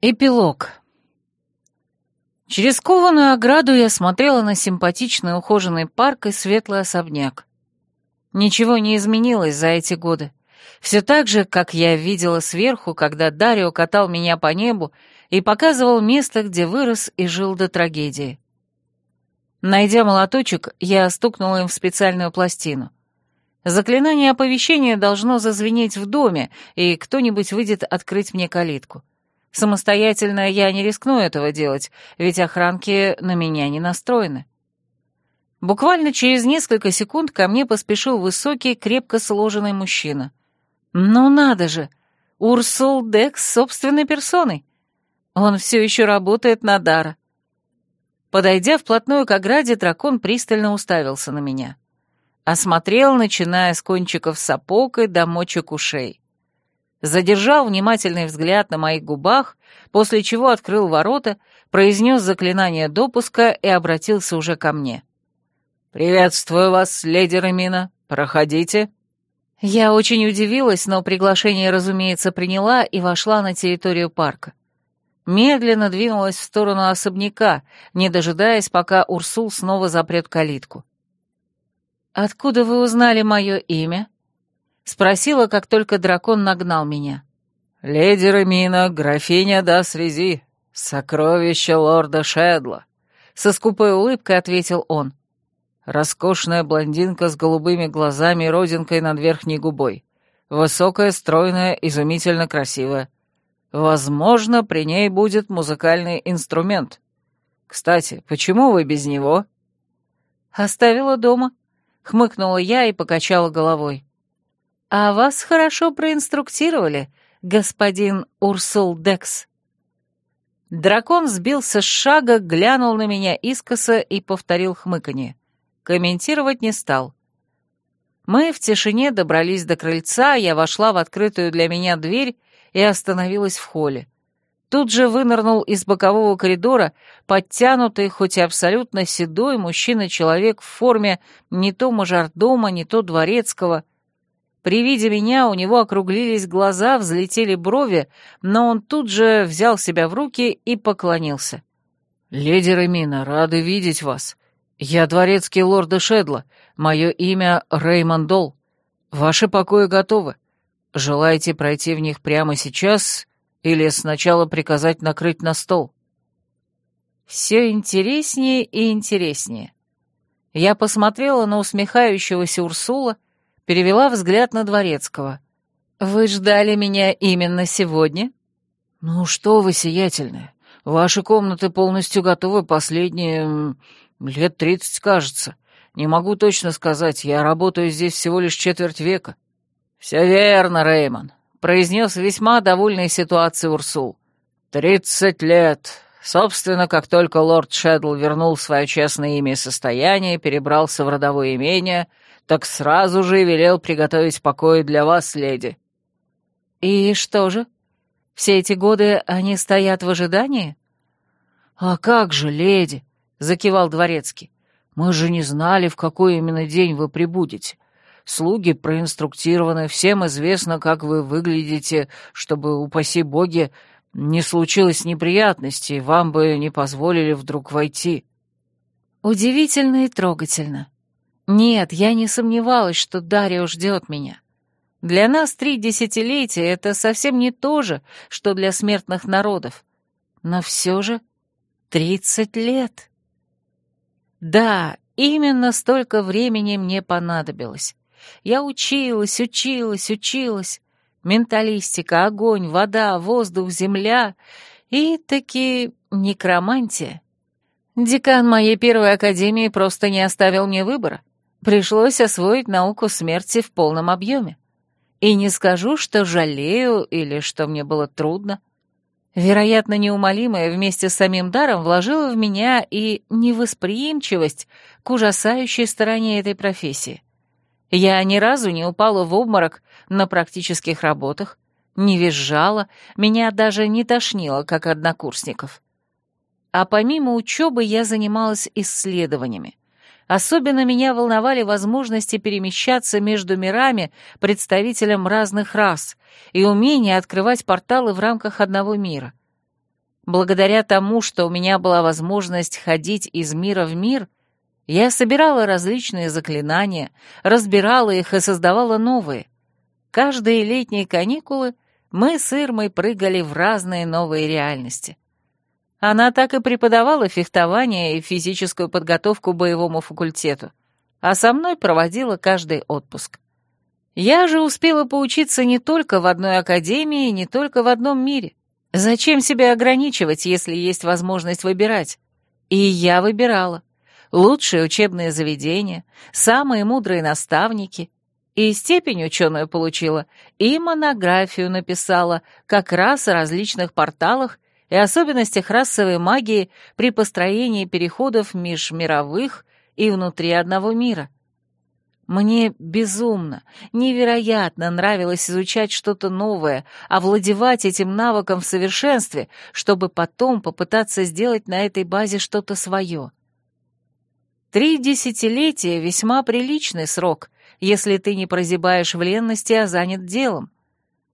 Эпилог. Через кованую ограду я смотрела на симпатичный ухоженный парк и светлый особняк. Ничего не изменилось за эти годы. Все так же, как я видела сверху, когда Дарио катал меня по небу и показывал место, где вырос и жил до трагедии. Найдя молоточек, я стукнула им в специальную пластину. Заклинание оповещения должно зазвенеть в доме, и кто-нибудь выйдет открыть мне калитку. Самостоятельно я не рискну этого делать, ведь охранки на меня не настроены. Буквально через несколько секунд ко мне поспешил высокий, крепко сложенный мужчина. Ну надо же! Урсул Декс собственной персоной. Он все еще работает на Дара. Подойдя вплотную к ограде, дракон пристально уставился на меня. Осмотрел, начиная с кончиков сапог и до мочек ушей задержал внимательный взгляд на моих губах, после чего открыл ворота, произнес заклинание допуска и обратился уже ко мне. «Приветствую вас, леди Ремина. Проходите». Я очень удивилась, но приглашение, разумеется, приняла и вошла на территорию парка. Медленно двинулась в сторону особняка, не дожидаясь, пока Урсул снова запрет калитку. «Откуда вы узнали мое имя?» Спросила, как только дракон нагнал меня. «Леди Ремина, графиня да связи, сокровище лорда Шедла», — со скупой улыбкой ответил он. Роскошная блондинка с голубыми глазами и родинкой над верхней губой. Высокая, стройная, изумительно красивая. Возможно, при ней будет музыкальный инструмент. Кстати, почему вы без него? Оставила дома. Хмыкнула я и покачала головой. «А вас хорошо проинструктировали, господин Урсул Декс». Дракон сбился с шага, глянул на меня искоса и повторил хмыканье. Комментировать не стал. Мы в тишине добрались до крыльца, я вошла в открытую для меня дверь и остановилась в холле. Тут же вынырнул из бокового коридора подтянутый, хоть и абсолютно седой мужчина-человек в форме не то мажордома, не то дворецкого — при виде меня у него округлились глаза, взлетели брови, но он тут же взял себя в руки и поклонился. «Леди Ремина, рады видеть вас. Я дворецкий лорда Шедла. Мое имя Реймонд Дол. Ваши покои готовы. Желаете пройти в них прямо сейчас или сначала приказать накрыть на стол?» Все интереснее и интереснее. Я посмотрела на усмехающегося Урсула, перевела взгляд на Дворецкого. «Вы ждали меня именно сегодня?» «Ну что вы, сиятельная, ваши комнаты полностью готовы последние... лет тридцать, кажется. Не могу точно сказать, я работаю здесь всего лишь четверть века». «Все верно, Реймон», — произнес весьма довольный ситуацией Урсул. «Тридцать лет. Собственно, как только лорд Шедл вернул свое честное имя и состояние, перебрался в родовое имение, так сразу же велел приготовить покои для вас, леди». «И что же? Все эти годы они стоят в ожидании?» «А как же, леди?» — закивал дворецкий. «Мы же не знали, в какой именно день вы прибудете. Слуги проинструктированы, всем известно, как вы выглядите, чтобы, упаси боги, не случилось неприятностей, вам бы не позволили вдруг войти». «Удивительно и трогательно», нет, я не сомневалась, что Дарио ждет меня. Для нас три десятилетия — это совсем не то же, что для смертных народов. Но все же тридцать лет. Да, именно столько времени мне понадобилось. Я училась, училась, училась. Менталистика, огонь, вода, воздух, земля и таки некромантия. Декан моей первой академии просто не оставил мне выбора. Пришлось освоить науку смерти в полном объеме. И не скажу, что жалею или что мне было трудно. Вероятно, неумолимое вместе с самим даром вложило в меня и невосприимчивость к ужасающей стороне этой профессии. Я ни разу не упала в обморок на практических работах, не визжала, меня даже не тошнило, как однокурсников. А помимо учебы я занималась исследованиями. Особенно меня волновали возможности перемещаться между мирами представителям разных рас и умение открывать порталы в рамках одного мира. Благодаря тому, что у меня была возможность ходить из мира в мир, я собирала различные заклинания, разбирала их и создавала новые. Каждые летние каникулы мы с Ирмой прыгали в разные новые реальности. Она так и преподавала фехтование и физическую подготовку боевому факультету, а со мной проводила каждый отпуск. Я же успела поучиться не только в одной академии, не только в одном мире. Зачем себя ограничивать, если есть возможность выбирать? И я выбирала. Лучшие учебные заведения, самые мудрые наставники. И степень ученую получила, и монографию написала, как раз о различных порталах и особенностях расовой магии при построении переходов межмировых и внутри одного мира. Мне безумно, невероятно нравилось изучать что-то новое, овладевать этим навыком в совершенстве, чтобы потом попытаться сделать на этой базе что-то свое. Три десятилетия — весьма приличный срок, если ты не прозябаешь в ленности, а занят делом.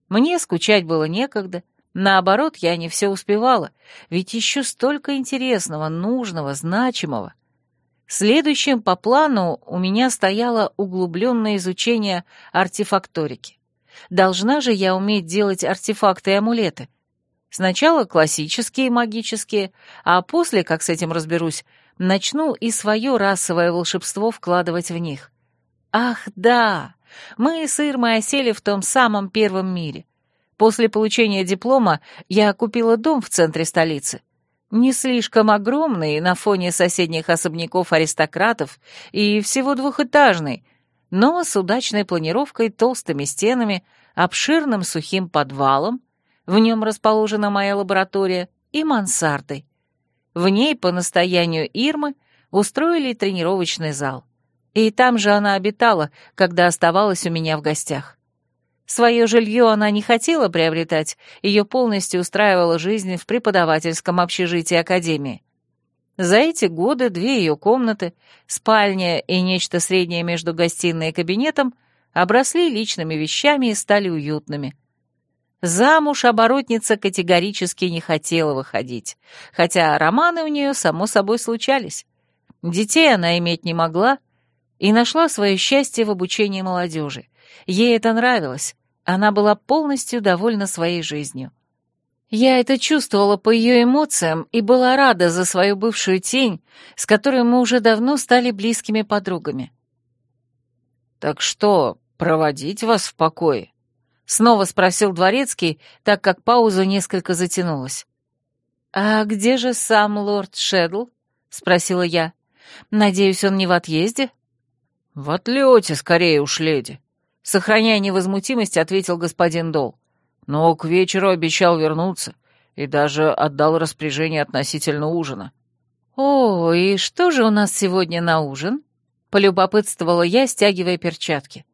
Мне скучать было некогда, наоборот, я не все успевала, ведь еще столько интересного, нужного, значимого — Следующим по плану у меня стояло углубленное изучение артефакторики. Должна же я уметь делать артефакты и амулеты. Сначала классические магические, а после, как с этим разберусь, начну и свое расовое волшебство вкладывать в них. Ах, да! Мы с Ирмой осели в том самом первом мире. После получения диплома я купила дом в центре столицы — не слишком огромный на фоне соседних особняков аристократов и всего двухэтажный, но с удачной планировкой, толстыми стенами, обширным сухим подвалом, в нем расположена моя лаборатория, и мансардой. В ней, по настоянию Ирмы, устроили тренировочный зал. И там же она обитала, когда оставалась у меня в гостях. Свое жилье она не хотела приобретать, ее полностью устраивала жизнь в преподавательском общежитии Академии. За эти годы две ее комнаты, спальня и нечто среднее между гостиной и кабинетом обросли личными вещами и стали уютными. Замуж оборотница категорически не хотела выходить, хотя романы у нее, само собой, случались. Детей она иметь не могла и нашла свое счастье в обучении молодежи. Ей это нравилось, она была полностью довольна своей жизнью. Я это чувствовала по ее эмоциям и была рада за свою бывшую тень, с которой мы уже давно стали близкими подругами. «Так что, проводить вас в покое?» — снова спросил Дворецкий, так как пауза несколько затянулась. «А где же сам лорд Шедл?» — спросила я. «Надеюсь, он не в отъезде?» «В отлете, скорее уж, леди. Сохраняя невозмутимость, ответил господин Дол. Но к вечеру обещал вернуться и даже отдал распоряжение относительно ужина. «О, и что же у нас сегодня на ужин?» — полюбопытствовала я, стягивая перчатки.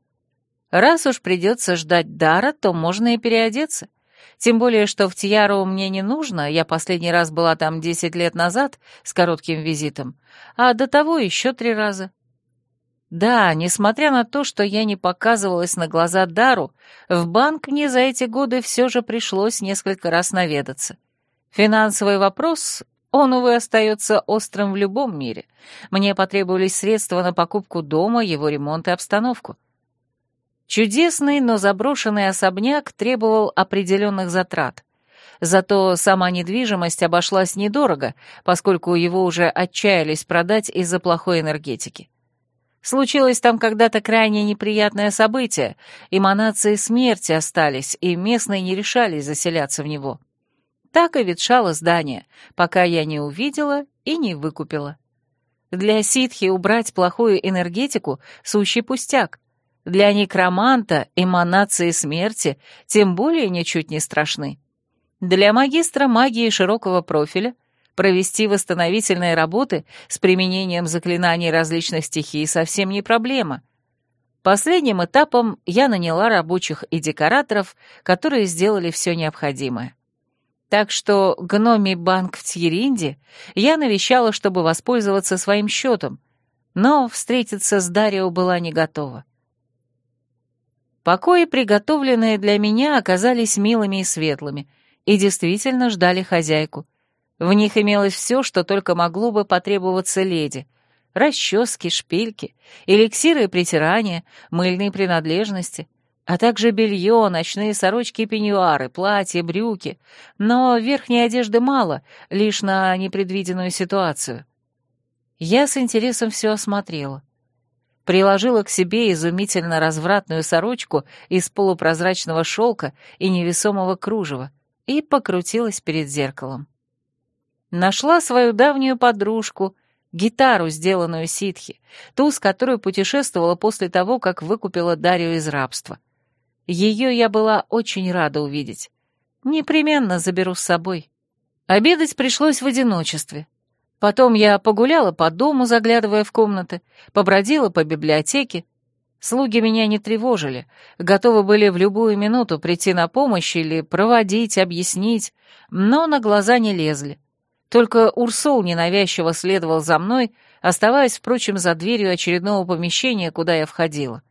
«Раз уж придется ждать дара, то можно и переодеться. Тем более, что в Тиару мне не нужно, я последний раз была там десять лет назад с коротким визитом, а до того еще три раза. Да, несмотря на то, что я не показывалась на глаза Дару, в банк мне за эти годы все же пришлось несколько раз наведаться. Финансовый вопрос, он, увы, остается острым в любом мире. Мне потребовались средства на покупку дома, его ремонт и обстановку. Чудесный, но заброшенный особняк требовал определенных затрат. Зато сама недвижимость обошлась недорого, поскольку его уже отчаялись продать из-за плохой энергетики. Случилось там когда-то крайне неприятное событие, эманации смерти остались, и местные не решались заселяться в него. Так и ветшало здание, пока я не увидела и не выкупила. Для ситхи убрать плохую энергетику — сущий пустяк. Для некроманта эманации смерти тем более ничуть не страшны. Для магистра магии широкого профиля Провести восстановительные работы с применением заклинаний различных стихий совсем не проблема. Последним этапом я наняла рабочих и декораторов, которые сделали все необходимое. Так что гномий банк в Тьеринде я навещала, чтобы воспользоваться своим счетом, но встретиться с Дарио была не готова. Покои, приготовленные для меня, оказались милыми и светлыми, и действительно ждали хозяйку. В них имелось все, что только могло бы потребоваться леди. Расчески, шпильки, эликсиры и притирания, мыльные принадлежности, а также белье, ночные сорочки и пеньюары, платья, брюки. Но верхней одежды мало, лишь на непредвиденную ситуацию. Я с интересом все осмотрела. Приложила к себе изумительно развратную сорочку из полупрозрачного шелка и невесомого кружева и покрутилась перед зеркалом. Нашла свою давнюю подружку, гитару, сделанную ситхи, ту, с которой путешествовала после того, как выкупила Дарью из рабства. Ее я была очень рада увидеть. Непременно заберу с собой. Обедать пришлось в одиночестве. Потом я погуляла по дому, заглядывая в комнаты, побродила по библиотеке. Слуги меня не тревожили, готовы были в любую минуту прийти на помощь или проводить, объяснить, но на глаза не лезли. Только Урсул ненавязчиво следовал за мной, оставаясь, впрочем, за дверью очередного помещения, куда я входила.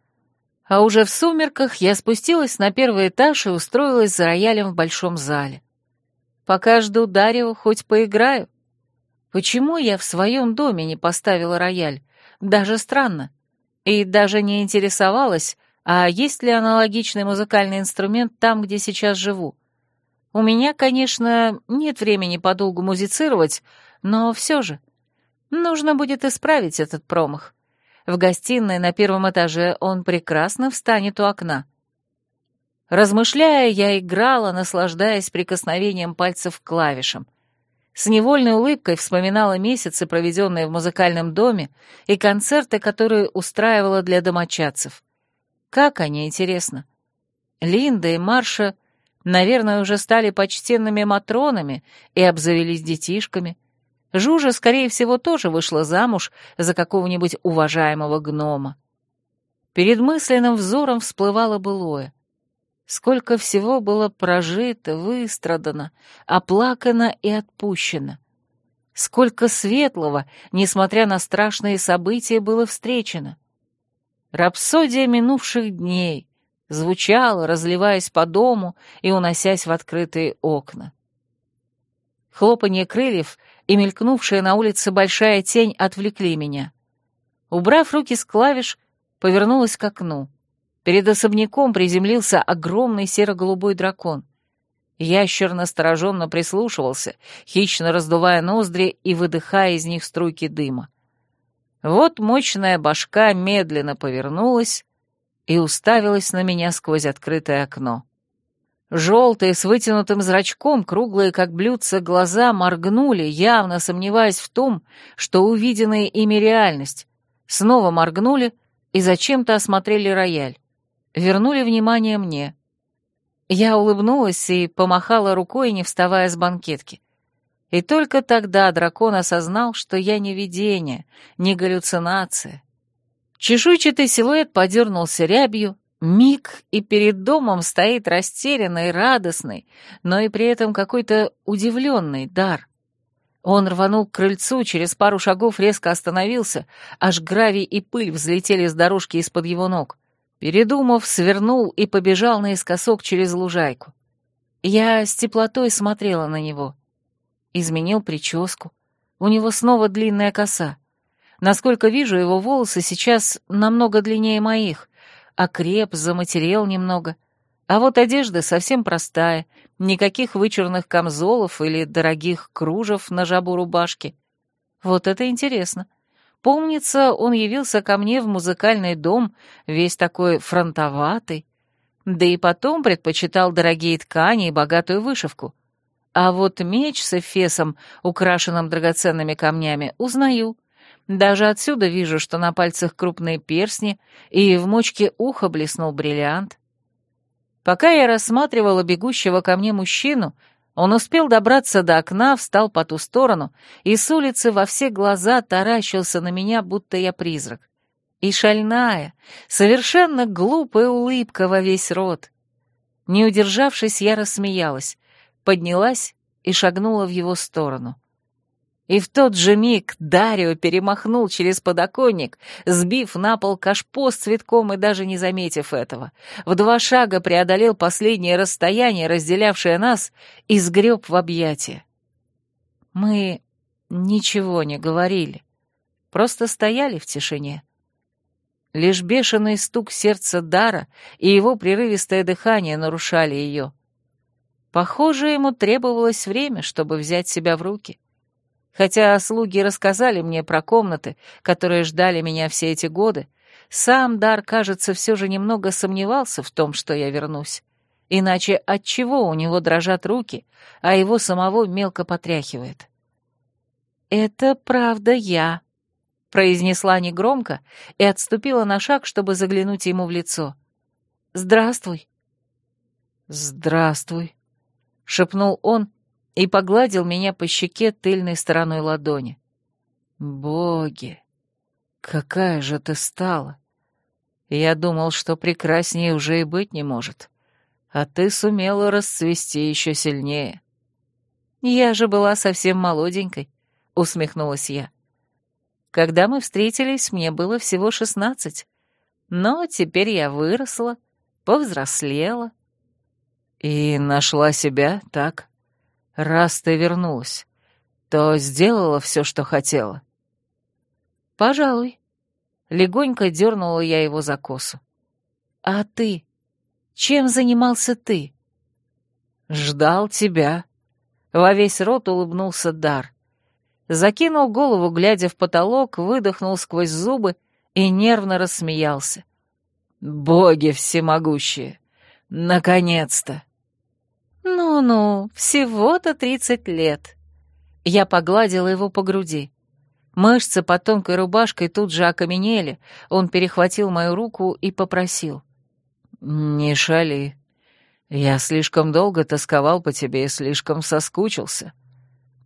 А уже в сумерках я спустилась на первый этаж и устроилась за роялем в большом зале. Пока жду Дарио, хоть поиграю. Почему я в своем доме не поставила рояль? Даже странно. И даже не интересовалась, а есть ли аналогичный музыкальный инструмент там, где сейчас живу. У меня, конечно, нет времени подолгу музицировать, но все же. Нужно будет исправить этот промах. В гостиной на первом этаже он прекрасно встанет у окна. Размышляя, я играла, наслаждаясь прикосновением пальцев к клавишам — с невольной улыбкой вспоминала месяцы, проведенные в музыкальном доме, и концерты, которые устраивала для домочадцев. Как они, интересно. Линда и Марша, наверное, уже стали почтенными матронами и обзавелись детишками. Жужа, скорее всего, тоже вышла замуж за какого-нибудь уважаемого гнома. Перед мысленным взором всплывало былое. Сколько всего было прожито, выстрадано, оплакано и отпущено. Сколько светлого, несмотря на страшные события, было встречено. Рапсодия минувших дней звучала, разливаясь по дому и уносясь в открытые окна. Хлопанье крыльев и мелькнувшая на улице большая тень отвлекли меня. Убрав руки с клавиш, повернулась к окну — Перед особняком приземлился огромный серо-голубой дракон. Ящер настороженно прислушивался, хищно раздувая ноздри и выдыхая из них струйки дыма. Вот мощная башка медленно повернулась и уставилась на меня сквозь открытое окно. Желтые, с вытянутым зрачком, круглые, как блюдца, глаза моргнули, явно сомневаясь в том, что увиденная ими реальность. Снова моргнули и зачем-то осмотрели рояль вернули внимание мне. Я улыбнулась и помахала рукой, не вставая с банкетки. И только тогда дракон осознал, что я не видение, не галлюцинация. Чешуйчатый силуэт подернулся рябью, миг, и перед домом стоит растерянный, радостный, но и при этом какой-то удивленный дар. Он рванул к крыльцу, через пару шагов резко остановился, аж гравий и пыль взлетели с дорожки из-под его ног. Передумав, свернул и побежал наискосок через лужайку. Я с теплотой смотрела на него. Изменил прическу. У него снова длинная коса. Насколько вижу, его волосы сейчас намного длиннее моих, а креп заматерел немного. А вот одежда совсем простая, никаких вычурных камзолов или дорогих кружев на жабу рубашки. Вот это интересно. — Помнится, он явился ко мне в музыкальный дом, весь такой фронтоватый, да и потом предпочитал дорогие ткани и богатую вышивку. А вот меч с эфесом, украшенным драгоценными камнями, узнаю. Даже отсюда вижу, что на пальцах крупные перстни, и в мочке уха блеснул бриллиант. Пока я рассматривала бегущего ко мне мужчину, он успел добраться до окна, встал по ту сторону и с улицы во все глаза таращился на меня, будто я призрак. И шальная, совершенно глупая улыбка во весь рот. Не удержавшись, я рассмеялась, поднялась и шагнула в его сторону. И в тот же миг Дарио перемахнул через подоконник, сбив на пол кашпо с цветком и даже не заметив этого. В два шага преодолел последнее расстояние, разделявшее нас, и сгреб в объятия. Мы ничего не говорили, просто стояли в тишине. Лишь бешеный стук сердца Дара и его прерывистое дыхание нарушали ее. Похоже, ему требовалось время, чтобы взять себя в руки. Хотя слуги рассказали мне про комнаты, которые ждали меня все эти годы, сам Дар, кажется, все же немного сомневался в том, что я вернусь. Иначе от чего у него дрожат руки, а его самого мелко потряхивает? «Это правда я», — произнесла негромко и отступила на шаг, чтобы заглянуть ему в лицо. «Здравствуй». «Здравствуй», — шепнул он и погладил меня по щеке тыльной стороной ладони. «Боги, какая же ты стала! Я думал, что прекраснее уже и быть не может, а ты сумела расцвести еще сильнее». «Я же была совсем молоденькой», — усмехнулась я. «Когда мы встретились, мне было всего шестнадцать, но теперь я выросла, повзрослела». «И нашла себя, так? Раз ты вернулась, то сделала все, что хотела?» «Пожалуй». Легонько дернула я его за косу. «А ты? Чем занимался ты?» «Ждал тебя». Во весь рот улыбнулся Дар закинул голову, глядя в потолок, выдохнул сквозь зубы и нервно рассмеялся. «Боги всемогущие! Наконец-то!» «Ну-ну, всего-то тридцать лет!» Я погладила его по груди. Мышцы под тонкой рубашкой тут же окаменели, он перехватил мою руку и попросил. «Не шали. Я слишком долго тосковал по тебе и слишком соскучился.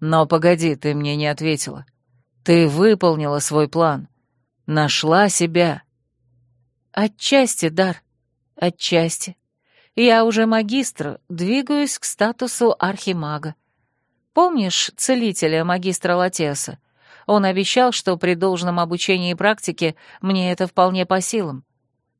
Но погоди, ты мне не ответила. Ты выполнила свой план. Нашла себя. Отчасти, Дар, отчасти. Я уже магистр, двигаюсь к статусу архимага. Помнишь целителя магистра Латеса? Он обещал, что при должном обучении и практике мне это вполне по силам.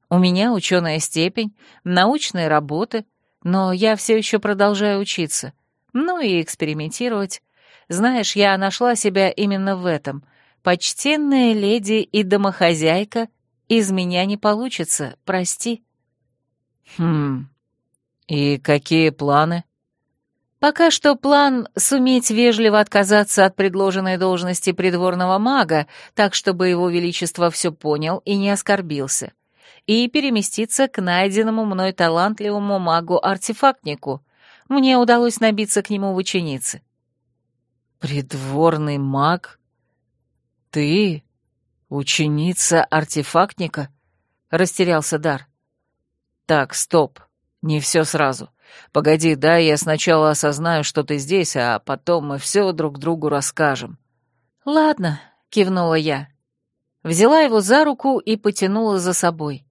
У меня ученая степень, научные работы, но я все еще продолжаю учиться, ну и экспериментировать. Знаешь, я нашла себя именно в этом. Почтенная леди и домохозяйка, из меня не получится, прости. Хм, и какие планы? Пока что план — суметь вежливо отказаться от предложенной должности придворного мага, так, чтобы его величество все понял и не оскорбился, и переместиться к найденному мной талантливому магу-артефактнику. Мне удалось набиться к нему в ученицы. «Придворный маг? Ты? Ученица артефактника?» — растерялся Дар. «Так, стоп, не все сразу. Погоди, да, я сначала осознаю, что ты здесь, а потом мы все друг другу расскажем». «Ладно», — кивнула я. Взяла его за руку и потянула за собой.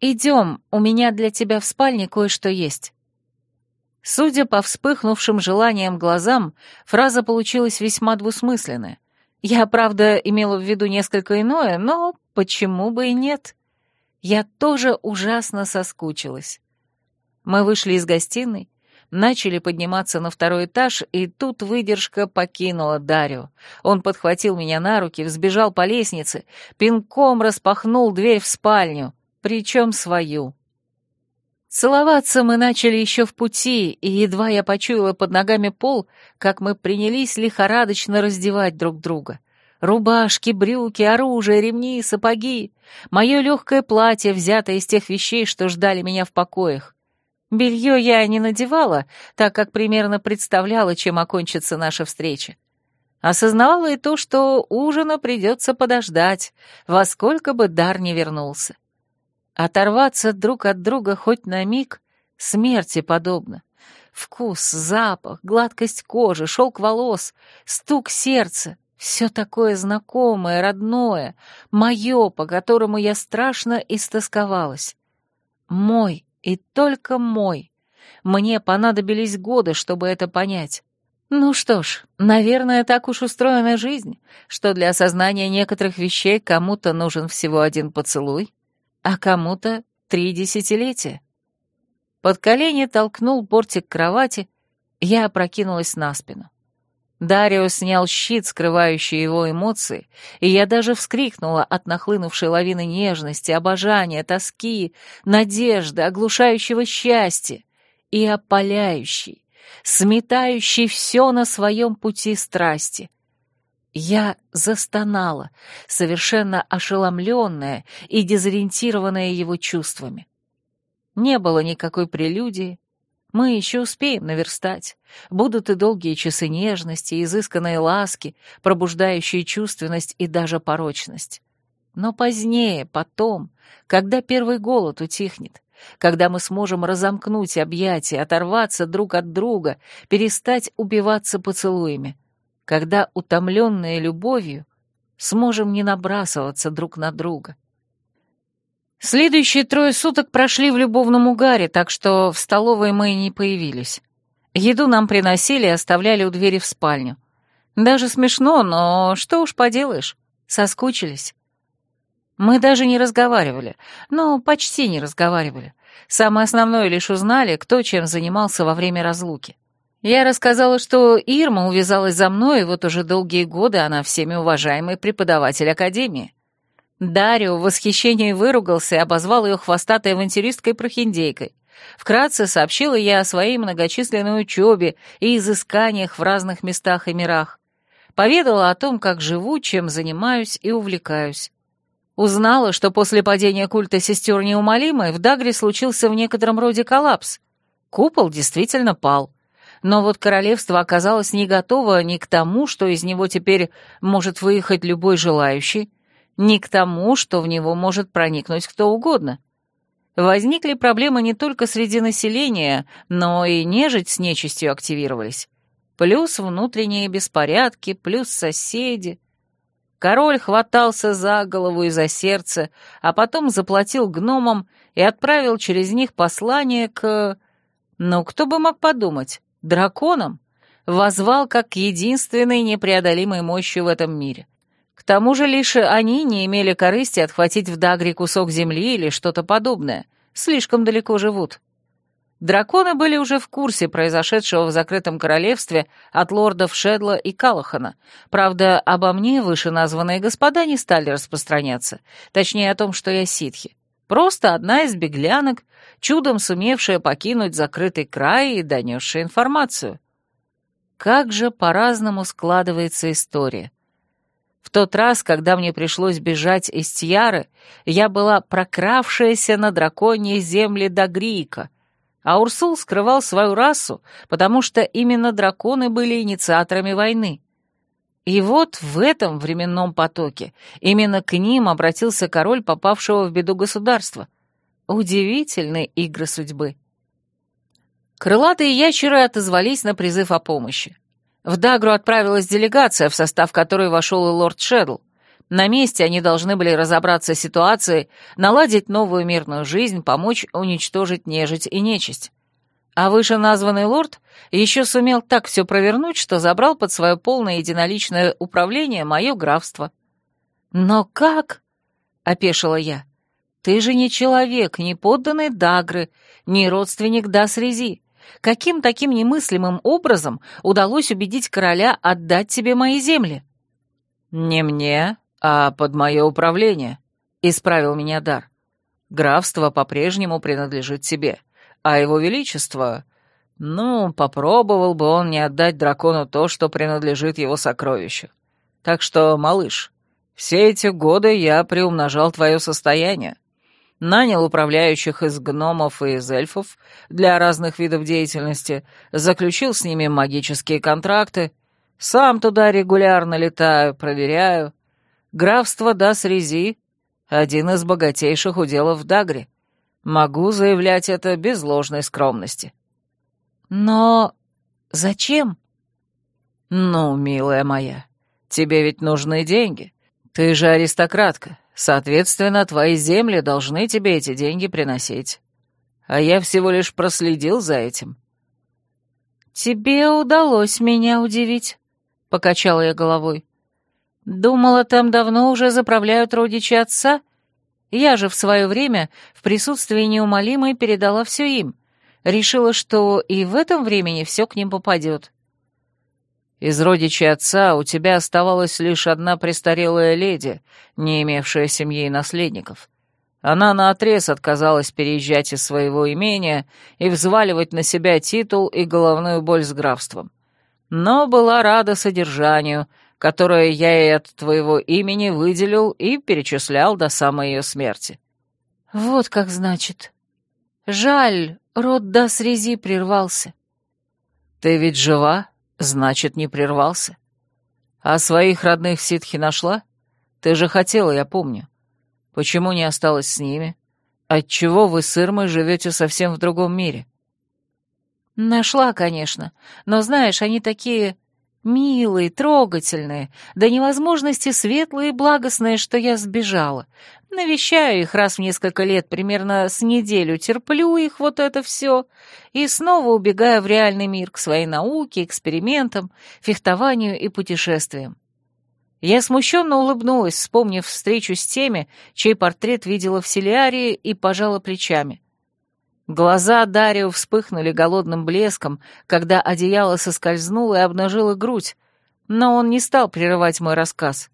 «Идем, у меня для тебя в спальне кое-что есть». Судя по вспыхнувшим желаниям глазам, фраза получилась весьма двусмысленная. Я, правда, имела в виду несколько иное, но почему бы и нет? Я тоже ужасно соскучилась. Мы вышли из гостиной, начали подниматься на второй этаж, и тут выдержка покинула Дарио. Он подхватил меня на руки, взбежал по лестнице, пинком распахнул дверь в спальню, причем свою. Целоваться мы начали еще в пути, и едва я почуяла под ногами пол, как мы принялись лихорадочно раздевать друг друга. Рубашки, брюки, оружие, ремни, сапоги. Мое легкое платье, взятое из тех вещей, что ждали меня в покоях. Белье я не надевала, так как примерно представляла, чем окончится наша встреча. Осознавала и то, что ужина придется подождать, во сколько бы дар не вернулся. Оторваться друг от друга хоть на миг смерти подобно. Вкус, запах, гладкость кожи, шелк волос, стук сердца — все такое знакомое, родное, мое, по которому я страшно истосковалась. Мой и только мой. Мне понадобились годы, чтобы это понять. Ну что ж, наверное, так уж устроена жизнь, что для осознания некоторых вещей кому-то нужен всего один поцелуй, а кому-то три десятилетия. Под колени толкнул бортик кровати, я опрокинулась на спину. Дарио снял щит, скрывающий его эмоции, и я даже вскрикнула от нахлынувшей лавины нежности, обожания, тоски, надежды, оглушающего счастья и опаляющей, сметающей все на своем пути страсти. Я застонала, совершенно ошеломленная и дезориентированная его чувствами. Не было никакой прелюдии, мы еще успеем наверстать. Будут и долгие часы нежности, изысканные ласки, пробуждающие чувственность и даже порочность. Но позднее, потом, когда первый голод утихнет, когда мы сможем разомкнуть объятия, оторваться друг от друга, перестать убиваться поцелуями, когда, утомленные любовью, сможем не набрасываться друг на друга. Следующие трое суток прошли в любовном угаре, так что в столовой мы не появились. Еду нам приносили и оставляли у двери в спальню. Даже смешно, но что уж поделаешь, соскучились. Мы даже не разговаривали, ну, почти не разговаривали. Самое основное лишь узнали, кто чем занимался во время разлуки. Я рассказала, что Ирма увязалась за мной, и вот уже долгие годы она всеми уважаемый преподаватель Академии. Дарио в восхищении выругался и обозвал ее хвостатой авантюристкой-прохиндейкой. Вкратце сообщила я о своей многочисленной учебе и изысканиях в разных местах и мирах. Поведала о том, как живу, чем занимаюсь и увлекаюсь. Узнала, что после падения культа сестер неумолимой в Дагре случился в некотором роде коллапс. Купол действительно пал. Но вот королевство оказалось не готово ни к тому, что из него теперь может выехать любой желающий, ни к тому, что в него может проникнуть кто угодно. Возникли проблемы не только среди населения, но и нежить с нечистью активировались. Плюс внутренние беспорядки, плюс соседи. Король хватался за голову и за сердце, а потом заплатил гномам и отправил через них послание к... Ну, кто бы мог подумать? Драконам? Возвал как к единственной непреодолимой мощи в этом мире. К тому же лишь они не имели корысти отхватить в Дагре кусок земли или что-то подобное. Слишком далеко живут. Драконы были уже в курсе произошедшего в закрытом королевстве от лордов Шедла и Калахана. Правда, обо мне вышеназванные господа не стали распространяться, точнее о том, что я ситхи. Просто одна из беглянок, чудом сумевшая покинуть закрытый край и донесшая информацию. Как же по-разному складывается история. В тот раз, когда мне пришлось бежать из Тьяры, я была прокравшаяся на драконьей земле Дагрийка, а Урсул скрывал свою расу, потому что именно драконы были инициаторами войны. И вот в этом временном потоке именно к ним обратился король попавшего в беду государства. Удивительные игры судьбы. Крылатые ящеры отозвались на призыв о помощи. В Дагру отправилась делегация, в состав которой вошел и лорд Шедл. На месте они должны были разобраться с ситуацией, наладить новую мирную жизнь, помочь уничтожить нежить и нечисть. А вышеназванный лорд еще сумел так все провернуть, что забрал под свое полное единоличное управление мое графство. «Но как?» — опешила я. «Ты же не человек, не подданный Дагры, не родственник Дасрези. Каким таким немыслимым образом удалось убедить короля отдать тебе мои земли?» «Не мне, а под мое управление», — исправил меня Дар. «Графство по-прежнему принадлежит тебе, а его величество...» Ну, попробовал бы он не отдать дракону то, что принадлежит его сокровищу. Так что, малыш, все эти годы я приумножал твое состояние нанял управляющих из гномов и из эльфов для разных видов деятельности, заключил с ними магические контракты, сам туда регулярно летаю, проверяю. Графство Дас-Рези — один из богатейших уделов в Дагре. Могу заявлять это без ложной скромности. Но зачем? Ну, милая моя, тебе ведь нужны деньги. Ты же аристократка, Соответственно, твои земли должны тебе эти деньги приносить. А я всего лишь проследил за этим». «Тебе удалось меня удивить», — покачала я головой. «Думала, там давно уже заправляют родичи отца. Я же в свое время в присутствии неумолимой передала все им. Решила, что и в этом времени все к ним попадет». Из родичей отца у тебя оставалась лишь одна престарелая леди, не имевшая семьи и наследников. Она наотрез отказалась переезжать из своего имения и взваливать на себя титул и головную боль с графством. Но была рада содержанию, которое я ей от твоего имени выделил и перечислял до самой ее смерти. Вот как значит. Жаль, род Дасрези прервался. Ты ведь жива, значит, не прервался. А своих родных ситхи нашла? Ты же хотела, я помню. Почему не осталась с ними? Отчего вы с Ирмой живете совсем в другом мире? Нашла, конечно, но, знаешь, они такие милые, трогательные, до невозможности светлые и благостные, что я сбежала. Навещаю их раз в несколько лет, примерно с неделю, терплю их вот это все, и снова убегаю в реальный мир, к своей науке, экспериментам, фехтованию и путешествиям. Я смущенно улыбнулась, вспомнив встречу с теми, чей портрет видела в Селиарии, и пожала плечами. Глаза Дарио вспыхнули голодным блеском, когда одеяло соскользнуло и обнажило грудь, но он не стал прерывать мой рассказ.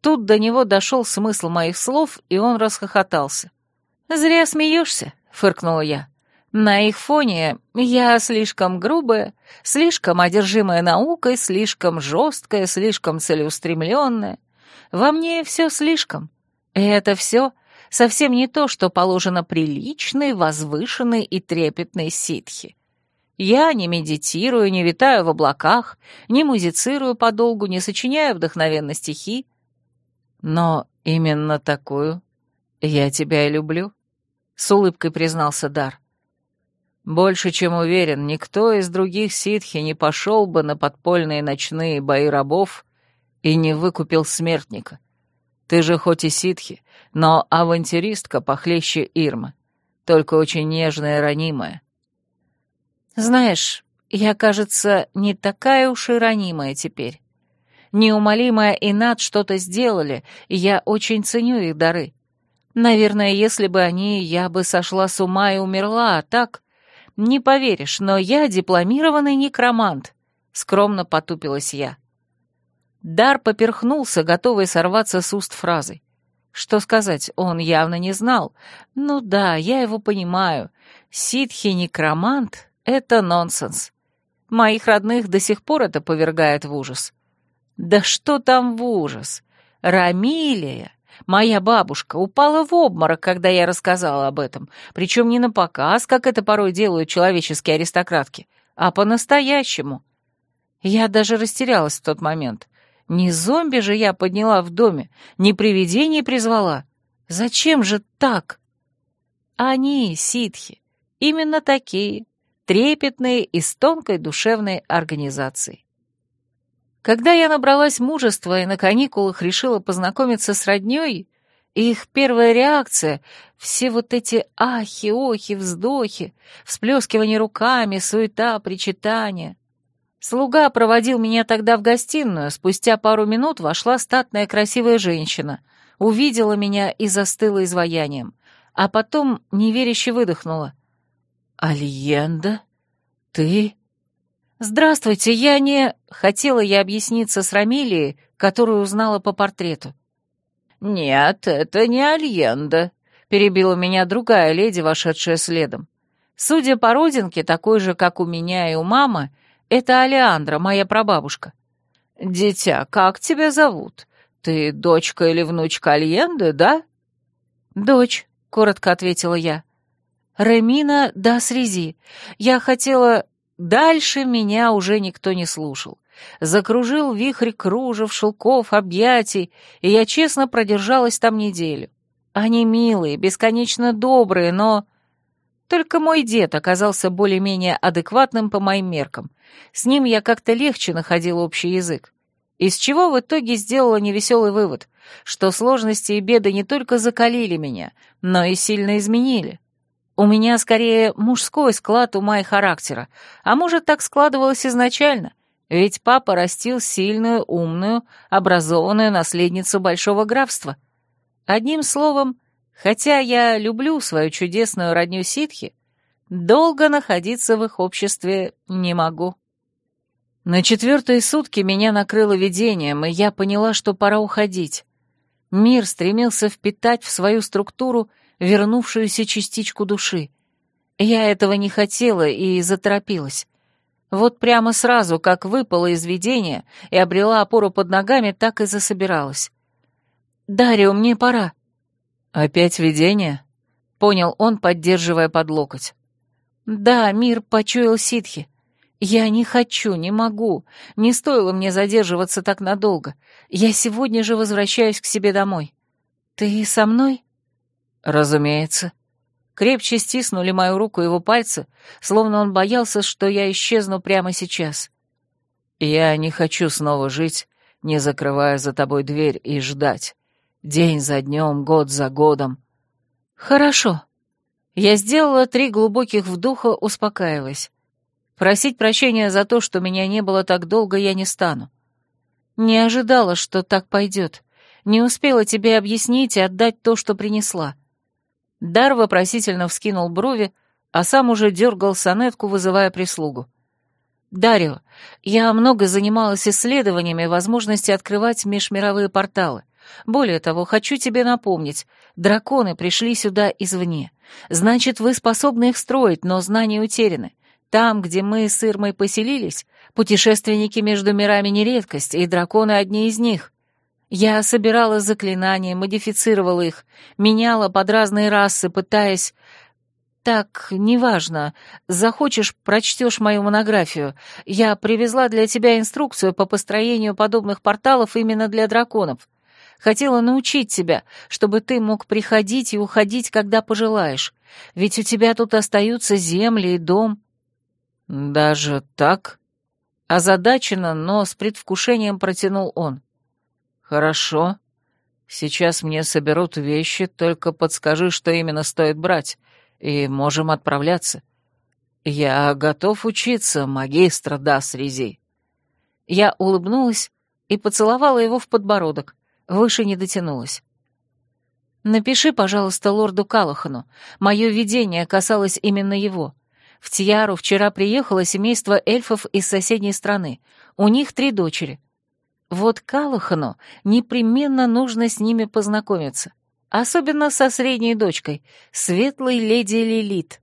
Тут до него дошел смысл моих слов, и он расхохотался. «Зря смеешься», — фыркнула я. На их фоне я слишком грубая, слишком одержимая наукой, слишком жесткая, слишком целеустремленная. Во мне все слишком. И это все совсем не то, что положено приличной, возвышенной и трепетной ситхи. Я не медитирую, не витаю в облаках, не музицирую подолгу, не сочиняю вдохновенно стихи. Но именно такую я тебя и люблю, — с улыбкой признался Дар. Больше чем уверен, никто из других ситхи не пошел бы на подпольные ночные бои рабов и не выкупил смертника. Ты же хоть и ситхи, но авантюристка похлеще Ирмы, только очень нежная и ранимая. Знаешь, я, кажется, не такая уж и ранимая теперь. Неумолимая и Над что-то сделали, и я очень ценю их дары. Наверное, если бы они, я бы сошла с ума и умерла, а так не поверишь, но я дипломированный некромант», — скромно потупилась я. Дар поперхнулся, готовый сорваться с уст фразой. Что сказать, он явно не знал. Ну да, я его понимаю. Ситхи-некромант — это нонсенс. Моих родных до сих пор это повергает в ужас. Да что там в ужас? Рамилия Моя бабушка упала в обморок, когда я рассказала об этом, причем не на показ, как это порой делают человеческие аристократки, а по-настоящему. Я даже растерялась в тот момент. Не зомби же я подняла в доме, не привидение призвала. Зачем же так? Они, ситхи, именно такие, трепетные и с тонкой душевной организацией. Когда я набралась мужества и на каникулах решила познакомиться с роднёй, их первая реакция — все вот эти ахи, охи, вздохи, всплескивание руками, суета, причитания. Слуга проводил меня тогда в гостиную, спустя пару минут вошла статная красивая женщина, увидела меня и застыла изваянием, а потом неверяще выдохнула. «Альенда? Ты?» «Здравствуйте, я не...» — хотела я объясниться с Рамилией, которую узнала по портрету. «Нет, это не Альенда», — перебила меня другая леди, вошедшая следом. Судя по родинке, такой же, как у меня и у мамы, это Алеандра, моя прабабушка. «Дитя, как тебя зовут? Ты дочка или внучка Альенды, да?» «Дочь», — коротко ответила я. «Ремина да срези. Я хотела...» Дальше меня уже никто не слушал. Закружил вихрь кружев, шелков, объятий, и я честно продержалась там неделю. Они милые, бесконечно добрые, но... Только мой дед оказался более-менее адекватным по моим меркам. С ним я как-то легче находил общий язык. Из чего в итоге сделала невеселый вывод, что сложности и беды не только закалили меня, но и сильно изменили. У меня скорее мужской склад ума и характера, а может, так складывалось изначально, ведь папа растил сильную, умную, образованную наследницу большого графства. Одним словом, хотя я люблю свою чудесную родню ситхи, долго находиться в их обществе не могу. На четвертые сутки меня накрыло видением, и я поняла, что пора уходить. Мир стремился впитать в свою структуру вернувшуюся частичку души. Я этого не хотела и заторопилась. Вот прямо сразу, как выпала из видения и обрела опору под ногами, так и засобиралась. «Дарио, мне пора». «Опять видение?» — понял он, поддерживая под локоть. «Да, мир почуял ситхи. Я не хочу, не могу. Не стоило мне задерживаться так надолго. Я сегодня же возвращаюсь к себе домой. Ты со мной?» «Разумеется». Крепче стиснули мою руку его пальцы, словно он боялся, что я исчезну прямо сейчас. «Я не хочу снова жить, не закрывая за тобой дверь и ждать. День за днем, год за годом». «Хорошо». Я сделала три глубоких вдоха, успокаиваясь. Просить прощения за то, что меня не было так долго, я не стану. Не ожидала, что так пойдет. Не успела тебе объяснить и отдать то, что принесла. Дар вопросительно вскинул брови, а сам уже дергал сонетку, вызывая прислугу. «Дарио, я много занималась исследованиями возможности открывать межмировые порталы. Более того, хочу тебе напомнить, драконы пришли сюда извне. Значит, вы способны их строить, но знания утеряны. Там, где мы с Ирмой поселились, путешественники между мирами не редкость, и драконы одни из них. Я собирала заклинания, модифицировала их, меняла под разные расы, пытаясь... Так, неважно. Захочешь, прочтешь мою монографию. Я привезла для тебя инструкцию по построению подобных порталов именно для драконов. Хотела научить тебя, чтобы ты мог приходить и уходить, когда пожелаешь. Ведь у тебя тут остаются земли и дом. Даже так? Озадаченно, но с предвкушением протянул он. «Хорошо. Сейчас мне соберут вещи, только подскажи, что именно стоит брать, и можем отправляться. Я готов учиться, магистр Дасрези». Я улыбнулась и поцеловала его в подбородок, выше не дотянулась. «Напиши, пожалуйста, лорду Калахану. Мое видение касалось именно его. В Тьяру вчера приехало семейство эльфов из соседней страны. У них три дочери. Вот Калахану непременно нужно с ними познакомиться. Особенно со средней дочкой, светлой леди Лилит.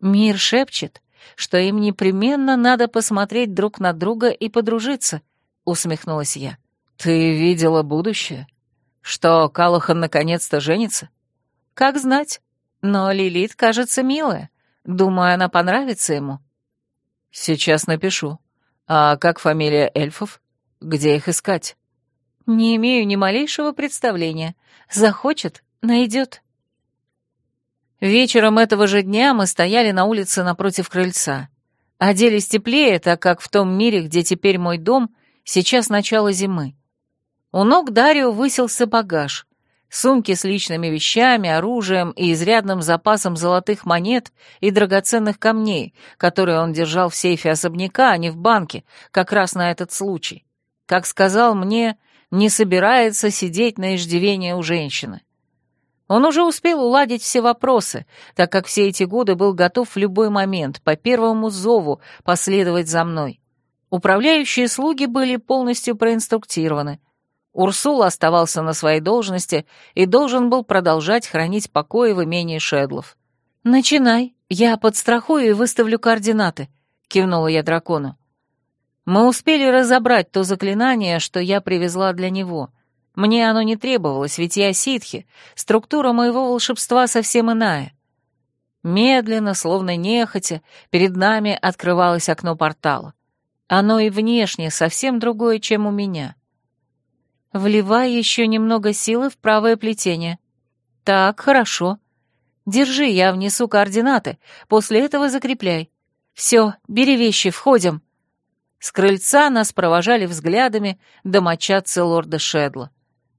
Мир шепчет, что им непременно надо посмотреть друг на друга и подружиться, усмехнулась я. Ты видела будущее? Что Калахан наконец-то женится? Как знать. Но Лилит кажется милая. Думаю, она понравится ему. Сейчас напишу. А как фамилия эльфов? Где их искать? Не имею ни малейшего представления. Захочет — найдет. Вечером этого же дня мы стояли на улице напротив крыльца. Оделись теплее, так как в том мире, где теперь мой дом, сейчас начало зимы. У ног Дарио высился багаж. Сумки с личными вещами, оружием и изрядным запасом золотых монет и драгоценных камней, которые он держал в сейфе особняка, а не в банке, как раз на этот случай как сказал мне, не собирается сидеть на иждивении у женщины. Он уже успел уладить все вопросы, так как все эти годы был готов в любой момент по первому зову последовать за мной. Управляющие слуги были полностью проинструктированы. Урсул оставался на своей должности и должен был продолжать хранить покой в имении Шедлов. «Начинай, я подстрахую и выставлю координаты», — кивнула я дракону. Мы успели разобрать то заклинание, что я привезла для него. Мне оно не требовалось, ведь я ситхи, структура моего волшебства совсем иная. Медленно, словно нехотя, перед нами открывалось окно портала. Оно и внешне совсем другое, чем у меня. Вливай еще немного силы в правое плетение. Так, хорошо. Держи, я внесу координаты, после этого закрепляй. Все, бери вещи, входим. С крыльца нас провожали взглядами домочадцы лорда Шедла.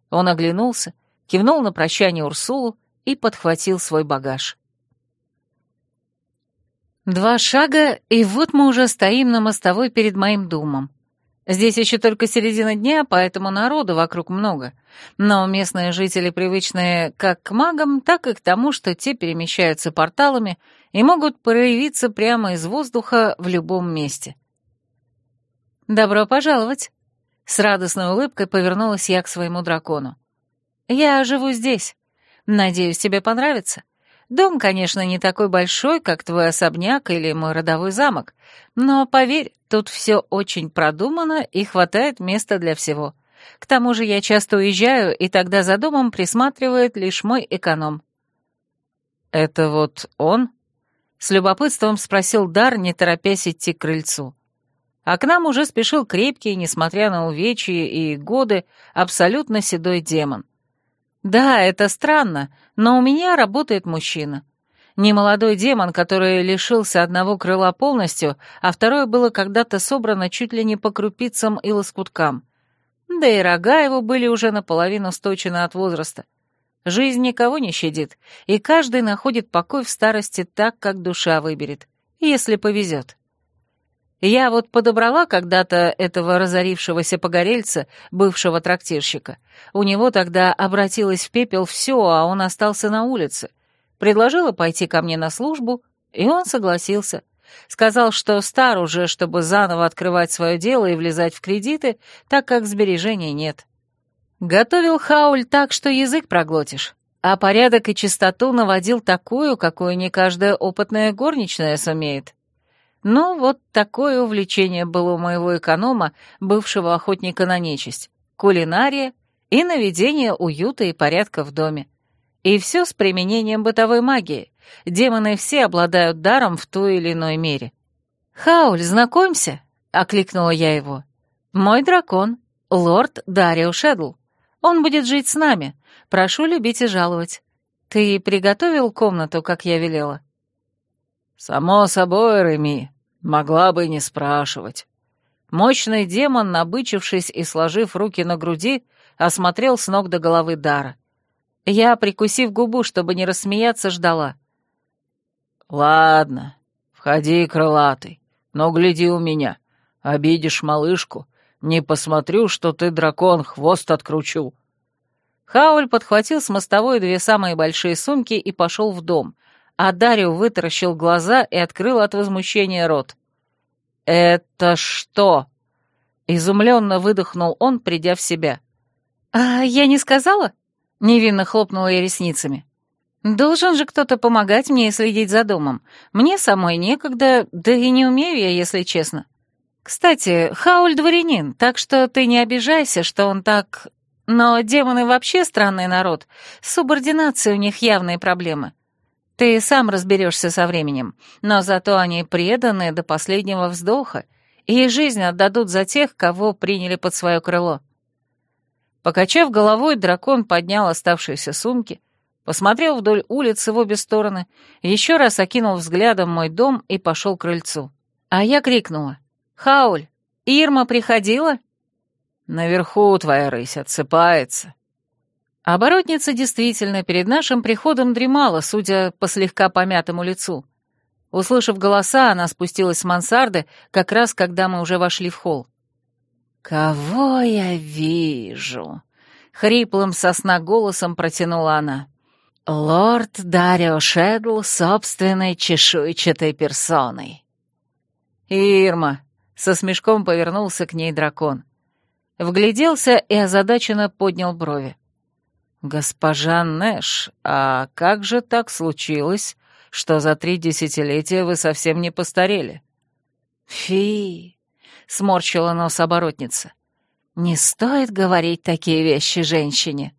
Он оглянулся, кивнул на прощание Урсулу и подхватил свой багаж. Два шага, и вот мы уже стоим на мостовой перед моим домом. Здесь еще только середина дня, поэтому народу вокруг много. Но местные жители привычные как к магам, так и к тому, что те перемещаются порталами и могут проявиться прямо из воздуха в любом месте. «Добро пожаловать!» С радостной улыбкой повернулась я к своему дракону. «Я живу здесь. Надеюсь, тебе понравится. Дом, конечно, не такой большой, как твой особняк или мой родовой замок, но, поверь, тут все очень продумано и хватает места для всего. К тому же я часто уезжаю, и тогда за домом присматривает лишь мой эконом». «Это вот он?» — с любопытством спросил Дар, не торопясь идти к крыльцу. А к нам уже спешил крепкий, несмотря на увечья и годы, абсолютно седой демон. Да, это странно, но у меня работает мужчина. Немолодой демон, который лишился одного крыла полностью, а второе было когда-то собрано чуть ли не по крупицам и лоскуткам. Да и рога его были уже наполовину сточены от возраста. Жизнь никого не щадит, и каждый находит покой в старости так, как душа выберет, если повезет. Я вот подобрала когда-то этого разорившегося погорельца, бывшего трактирщика. У него тогда обратилось в пепел все, а он остался на улице. Предложила пойти ко мне на службу, и он согласился. Сказал, что стар уже, чтобы заново открывать свое дело и влезать в кредиты, так как сбережений нет. Готовил Хауль так, что язык проглотишь. А порядок и чистоту наводил такую, какую не каждая опытная горничная сумеет. Ну, вот такое увлечение было у моего эконома, бывшего охотника на нечисть. Кулинария и наведение уюта и порядка в доме. И все с применением бытовой магии. Демоны все обладают даром в той или иной мере. «Хауль, знакомься!» — окликнула я его. «Мой дракон, лорд Дарио Шедл. Он будет жить с нами. Прошу любить и жаловать. Ты приготовил комнату, как я велела?» «Само собой, Реми, могла бы не спрашивать». Мощный демон, набычившись и сложив руки на груди, осмотрел с ног до головы Дара. Я, прикусив губу, чтобы не рассмеяться, ждала. «Ладно, входи, крылатый, но гляди у меня. Обидишь малышку, не посмотрю, что ты дракон, хвост откручу». Хауль подхватил с мостовой две самые большие сумки и пошел в дом, а Дарио вытаращил глаза и открыл от возмущения рот. «Это что?» — изумленно выдохнул он, придя в себя. «А я не сказала?» — невинно хлопнула я ресницами. «Должен же кто-то помогать мне и следить за домом. Мне самой некогда, да и не умею я, если честно. Кстати, Хауль дворянин, так что ты не обижайся, что он так... Но демоны вообще странный народ, с субординацией у них явные проблемы. Ты сам разберешься со временем, но зато они преданы до последнего вздоха и жизнь отдадут за тех, кого приняли под свое крыло. Покачав головой, дракон поднял оставшиеся сумки, посмотрел вдоль улицы в обе стороны, еще раз окинул взглядом мой дом и пошел к крыльцу. А я крикнула. «Хауль, Ирма приходила?» «Наверху твоя рысь отсыпается», Оборотница действительно перед нашим приходом дремала, судя по слегка помятому лицу. Услышав голоса, она спустилась с мансарды, как раз когда мы уже вошли в холл. «Кого я вижу?» — хриплым сосна голосом протянула она. «Лорд Дарио Шедл собственной чешуйчатой персоной». «Ирма!» — со смешком повернулся к ней дракон. Вгляделся и озадаченно поднял брови. «Госпожа Нэш, а как же так случилось, что за три десятилетия вы совсем не постарели?» «Фи!» — сморщила нос оборотница. «Не стоит говорить такие вещи женщине».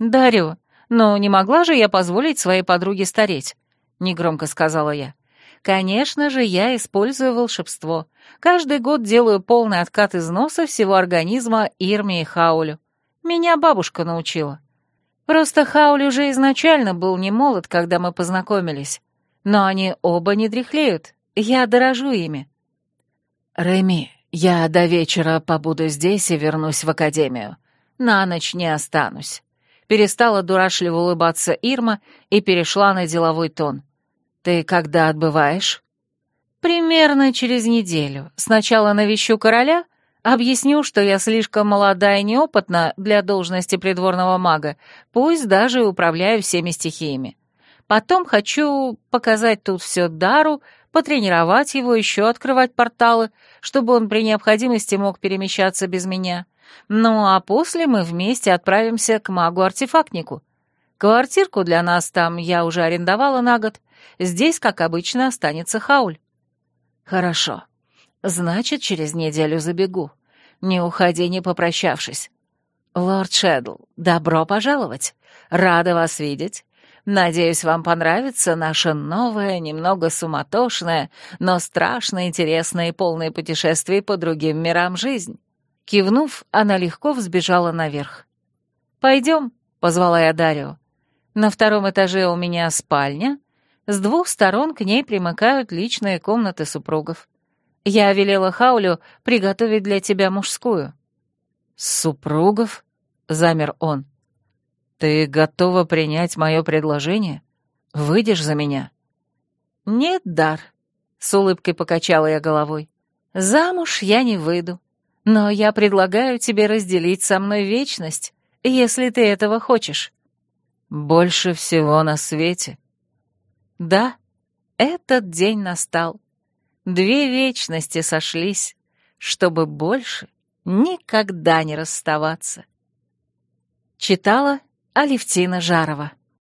«Дарю, ну не могла же я позволить своей подруге стареть?» — негромко сказала я. «Конечно же, я использую волшебство. Каждый год делаю полный откат износа всего организма Ирме и Хаулю. Меня бабушка научила. Просто Хауль уже изначально был не молод, когда мы познакомились. Но они оба не дряхлеют. Я дорожу ими. Реми, я до вечера побуду здесь и вернусь в академию. На ночь не останусь. Перестала дурашливо улыбаться Ирма и перешла на деловой тон. Ты когда отбываешь? Примерно через неделю. Сначала навещу короля, Объясню, что я слишком молода и неопытна для должности придворного мага, пусть даже и управляю всеми стихиями. Потом хочу показать тут все Дару, потренировать его еще открывать порталы, чтобы он при необходимости мог перемещаться без меня. Ну а после мы вместе отправимся к магу-артефактнику. Квартирку для нас там я уже арендовала на год. Здесь, как обычно, останется Хауль. Хорошо. Значит, через неделю забегу. Не уходи, не попрощавшись. Лорд Шэдл, добро пожаловать. Рада вас видеть. Надеюсь, вам понравится наше новое, немного суматошное, но страшно интересное и полное путешествие по другим мирам жизнь. Кивнув, она легко взбежала наверх. «Пойдем», — позвала я Дарио. «На втором этаже у меня спальня. С двух сторон к ней примыкают личные комнаты супругов. Я велела Хаулю приготовить для тебя мужскую». «Супругов?» — замер он. «Ты готова принять мое предложение? Выйдешь за меня?» «Нет, Дар», — с улыбкой покачала я головой. «Замуж я не выйду, но я предлагаю тебе разделить со мной вечность, если ты этого хочешь». «Больше всего на свете». «Да, этот день настал. Две вечности сошлись, чтобы больше никогда не расставаться». Читала Алевтина Жарова